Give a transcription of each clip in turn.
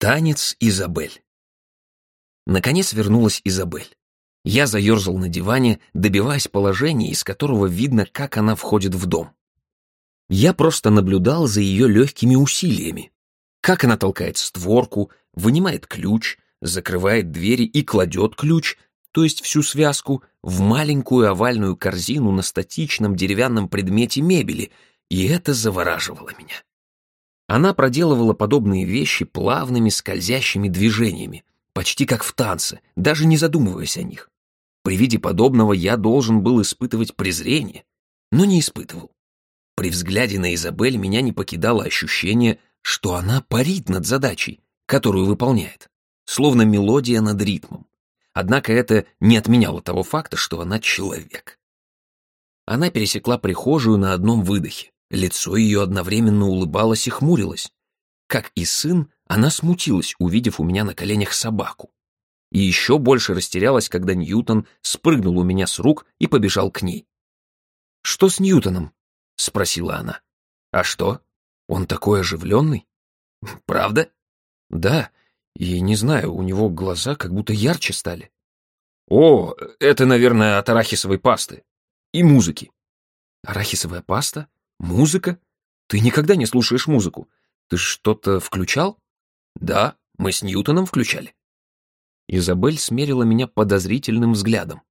Танец Изабель. Наконец вернулась Изабель. Я заерзал на диване, добиваясь положения, из которого видно, как она входит в дом. Я просто наблюдал за ее легкими усилиями. Как она толкает створку, вынимает ключ, закрывает двери и кладет ключ, то есть всю связку, в маленькую овальную корзину на статичном деревянном предмете мебели, и это завораживало меня. Она проделывала подобные вещи плавными скользящими движениями, почти как в танце, даже не задумываясь о них. При виде подобного я должен был испытывать презрение, но не испытывал. При взгляде на Изабель меня не покидало ощущение, что она парит над задачей, которую выполняет, словно мелодия над ритмом. Однако это не отменяло того факта, что она человек. Она пересекла прихожую на одном выдохе. Лицо ее одновременно улыбалось и хмурилось. Как и сын, она смутилась, увидев у меня на коленях собаку. И еще больше растерялась, когда Ньютон спрыгнул у меня с рук и побежал к ней. «Что с Ньютоном?» — спросила она. «А что? Он такой оживленный?» «Правда?» «Да, и не знаю, у него глаза как будто ярче стали». «О, это, наверное, от арахисовой пасты. И музыки». «Арахисовая паста? Музыка? Ты никогда не слушаешь музыку. Ты что-то включал?» «Да, мы с Ньютоном включали». Изабель смерила меня подозрительным взглядом.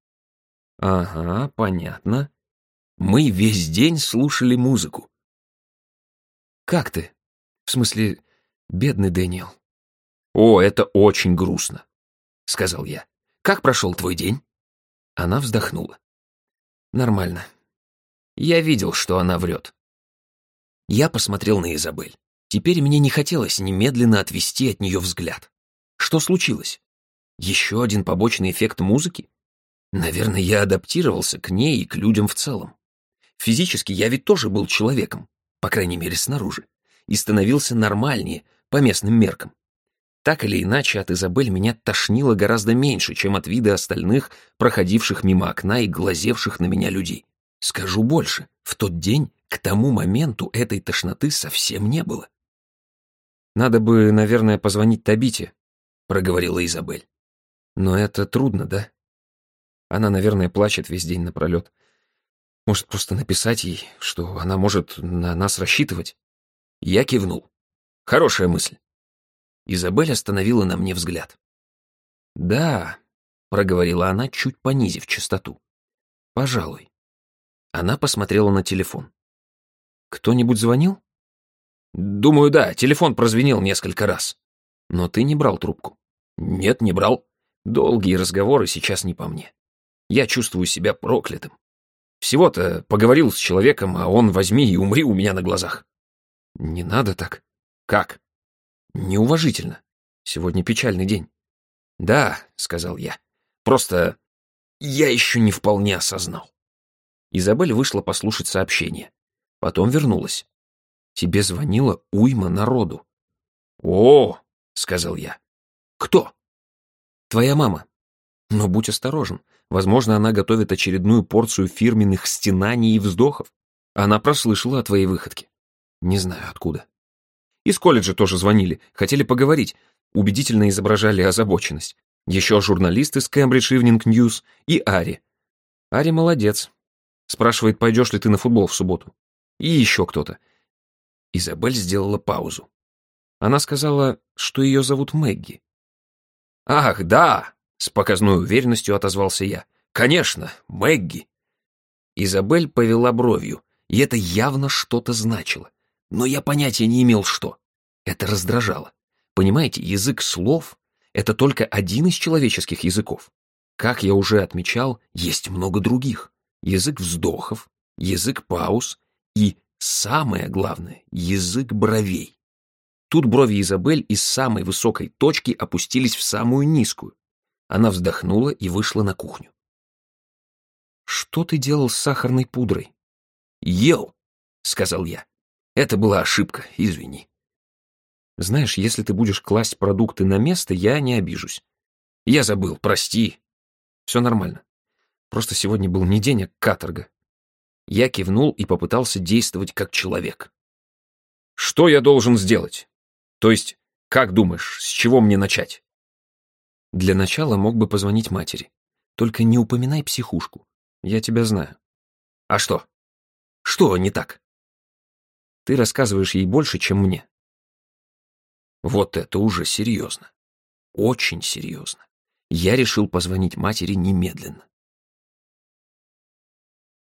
«Ага, понятно. Мы весь день слушали музыку». «Как ты? В смысле, бедный Дэниел?» «О, это очень грустно», — сказал я. «Как прошел твой день?» Она вздохнула. «Нормально. Я видел, что она врет». Я посмотрел на Изабель. Теперь мне не хотелось немедленно отвести от нее взгляд. Что случилось? Еще один побочный эффект музыки? Наверное, я адаптировался к ней и к людям в целом. Физически я ведь тоже был человеком, по крайней мере снаружи, и становился нормальнее по местным меркам. Так или иначе, от Изабель меня тошнило гораздо меньше, чем от вида остальных, проходивших мимо окна и глазевших на меня людей. Скажу больше, в тот день, к тому моменту, этой тошноты совсем не было. «Надо бы, наверное, позвонить Табите», — проговорила Изабель. «Но это трудно, да? Она, наверное, плачет весь день напролет. Может, просто написать ей, что она может на нас рассчитывать?» Я кивнул. «Хорошая мысль. Изабель остановила на мне взгляд. «Да», — проговорила она, чуть понизив частоту. «Пожалуй». Она посмотрела на телефон. «Кто-нибудь звонил?» «Думаю, да, телефон прозвенел несколько раз». «Но ты не брал трубку?» «Нет, не брал. Долгие разговоры сейчас не по мне. Я чувствую себя проклятым. Всего-то поговорил с человеком, а он возьми и умри у меня на глазах». «Не надо так». «Как?» Неуважительно. Сегодня печальный день. Да, сказал я. Просто я еще не вполне осознал. Изабель вышла послушать сообщение. Потом вернулась. Тебе звонила уйма народу. О, сказал я. Кто? Твоя мама. Но будь осторожен. Возможно, она готовит очередную порцию фирменных стенаний и вздохов. Она прослышала о твоей выходке. Не знаю откуда. Из колледжа тоже звонили, хотели поговорить, убедительно изображали озабоченность. Еще журналисты с Cambridge Evening News и Ари. Ари молодец. Спрашивает, пойдешь ли ты на футбол в субботу. И еще кто-то. Изабель сделала паузу. Она сказала, что ее зовут Мэгги. «Ах, да!» — с показной уверенностью отозвался я. «Конечно, Мэгги!» Изабель повела бровью, и это явно что-то значило. Но я понятия не имел, что. Это раздражало. Понимаете, язык слов — это только один из человеческих языков. Как я уже отмечал, есть много других. Язык вздохов, язык пауз и, самое главное, язык бровей. Тут брови Изабель из самой высокой точки опустились в самую низкую. Она вздохнула и вышла на кухню. «Что ты делал с сахарной пудрой?» «Ел», — сказал я. «Это была ошибка, извини». Знаешь, если ты будешь класть продукты на место, я не обижусь. Я забыл, прости. Все нормально. Просто сегодня был не день, а каторга. Я кивнул и попытался действовать как человек. Что я должен сделать? То есть, Как думаешь, с чего мне начать? Для начала мог бы позвонить матери. Только не упоминай психушку. Я тебя знаю. А что? Что не так? Ты рассказываешь ей больше, чем мне. Вот это уже серьезно. Очень серьезно. Я решил позвонить матери немедленно.